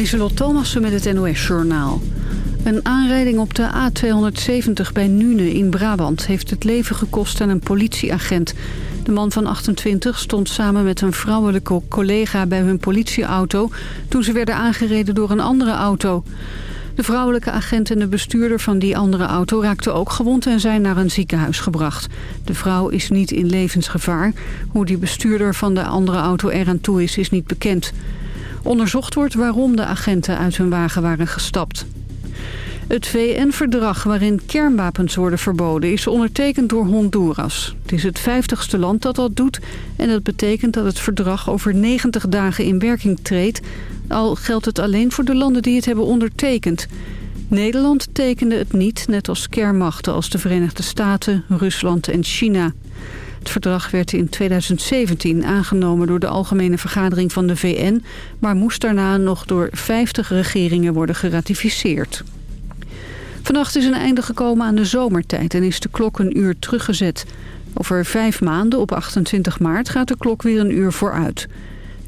Lieselot Thomassen met het NOS-journaal. Een aanrijding op de A270 bij Nune in Brabant... heeft het leven gekost aan een politieagent. De man van 28 stond samen met een vrouwelijke collega bij hun politieauto... toen ze werden aangereden door een andere auto. De vrouwelijke agent en de bestuurder van die andere auto raakten ook gewond... en zijn naar een ziekenhuis gebracht. De vrouw is niet in levensgevaar. Hoe die bestuurder van de andere auto eraan toe is, is niet bekend. Onderzocht wordt waarom de agenten uit hun wagen waren gestapt. Het VN-verdrag waarin kernwapens worden verboden is ondertekend door Honduras. Het is het vijftigste land dat dat doet en dat betekent dat het verdrag over 90 dagen in werking treedt. Al geldt het alleen voor de landen die het hebben ondertekend. Nederland tekende het niet, net als kernmachten als de Verenigde Staten, Rusland en China. Het verdrag werd in 2017 aangenomen door de Algemene Vergadering van de VN... maar moest daarna nog door 50 regeringen worden geratificeerd. Vannacht is een einde gekomen aan de zomertijd en is de klok een uur teruggezet. Over vijf maanden, op 28 maart, gaat de klok weer een uur vooruit.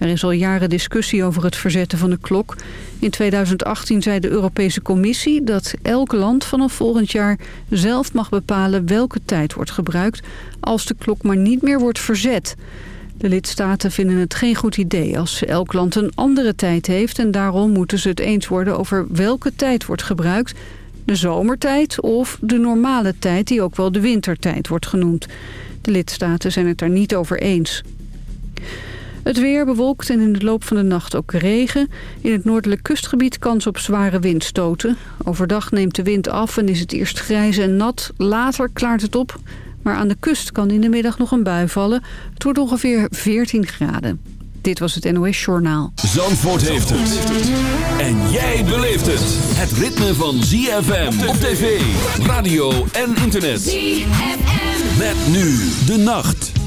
Er is al jaren discussie over het verzetten van de klok. In 2018 zei de Europese Commissie dat elk land vanaf volgend jaar zelf mag bepalen welke tijd wordt gebruikt als de klok maar niet meer wordt verzet. De lidstaten vinden het geen goed idee als elk land een andere tijd heeft en daarom moeten ze het eens worden over welke tijd wordt gebruikt de zomertijd of de normale tijd die ook wel de wintertijd wordt genoemd. De lidstaten zijn het daar niet over eens. Het weer bewolkt en in de loop van de nacht ook regen. In het noordelijk kustgebied kans op zware windstoten. Overdag neemt de wind af en is het eerst grijs en nat. Later klaart het op. Maar aan de kust kan in de middag nog een bui vallen. Het wordt ongeveer 14 graden. Dit was het NOS Journaal. Zandvoort heeft het. En jij beleeft het. Het ritme van ZFM op tv, radio en internet. ZFM. Met nu de nacht.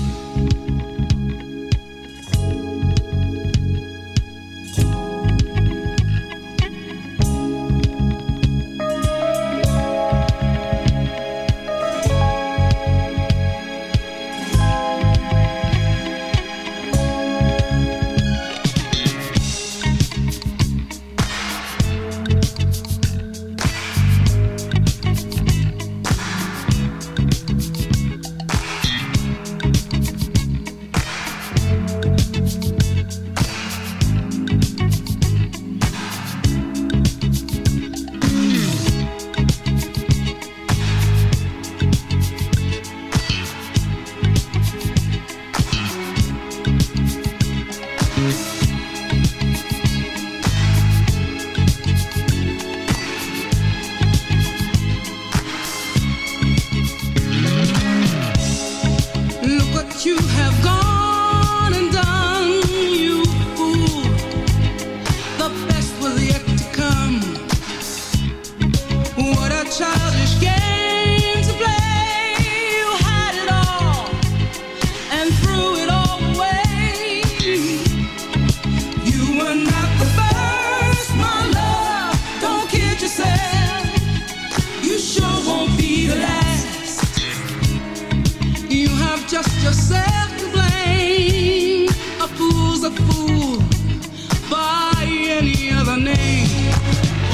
any other name.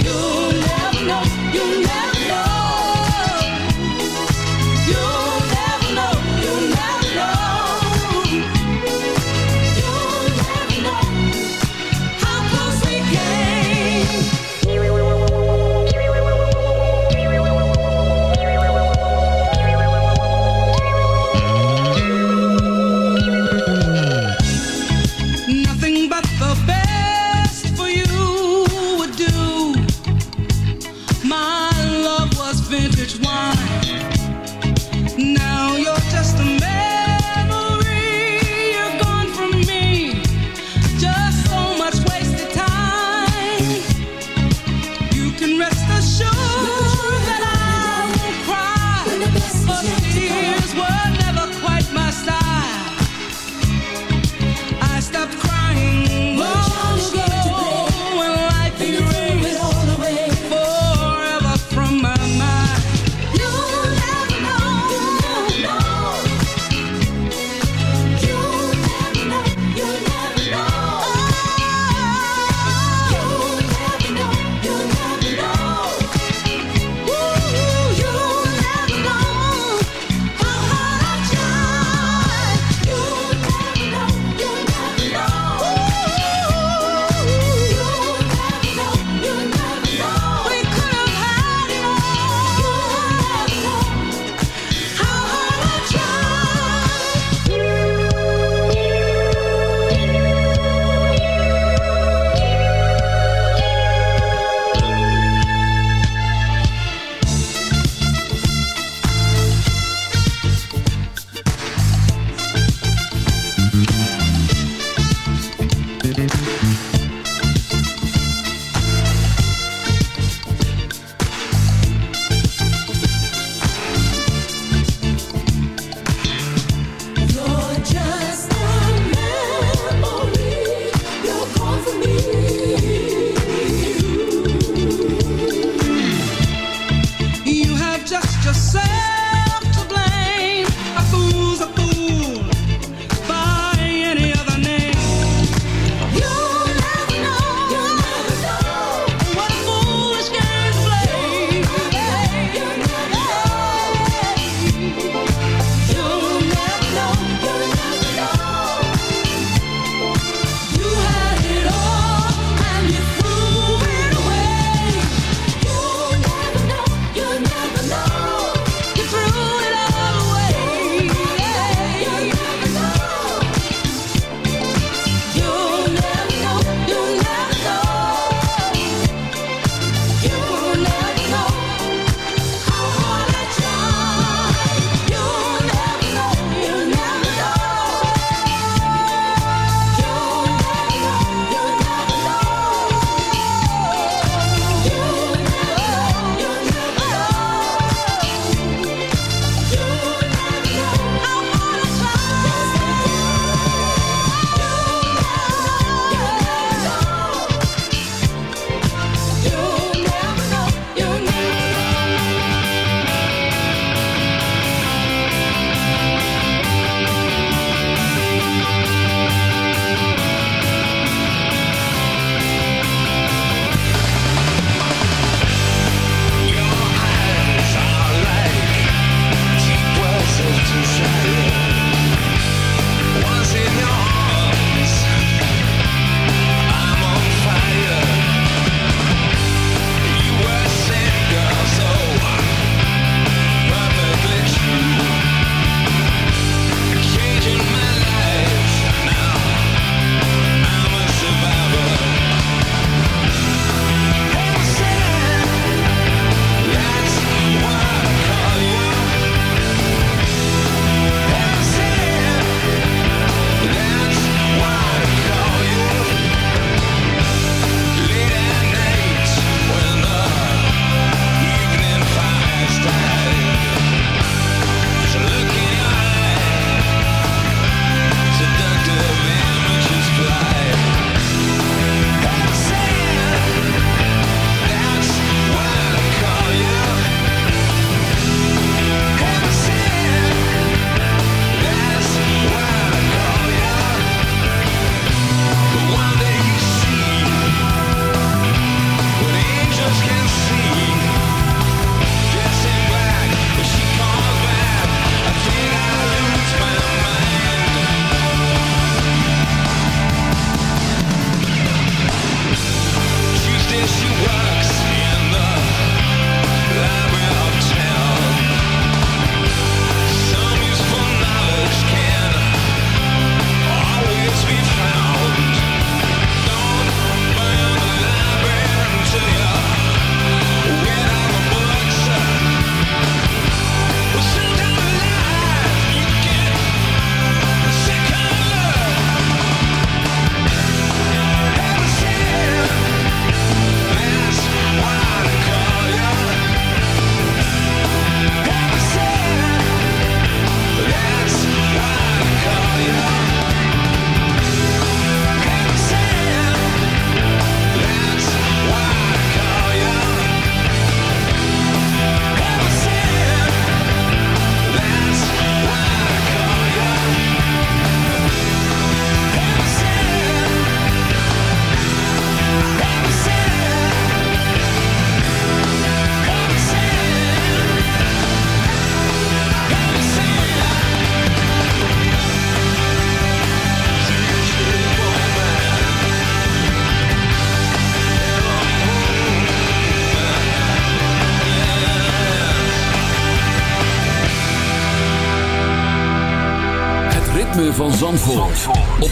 you'll never know, You'll never know.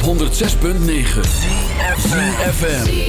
106.9 CFFM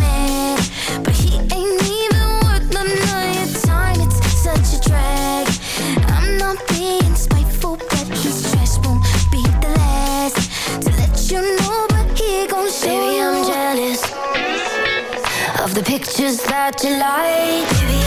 just that you like.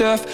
surf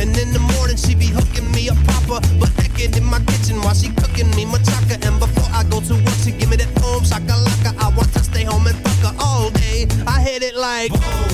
And in the morning she be hooking me up proper, but naked in my kitchen while she cooking me machaca. And before I go to work, she give me that home shakalaka. I want to stay home and fuck her all day. I hit it like. Boom.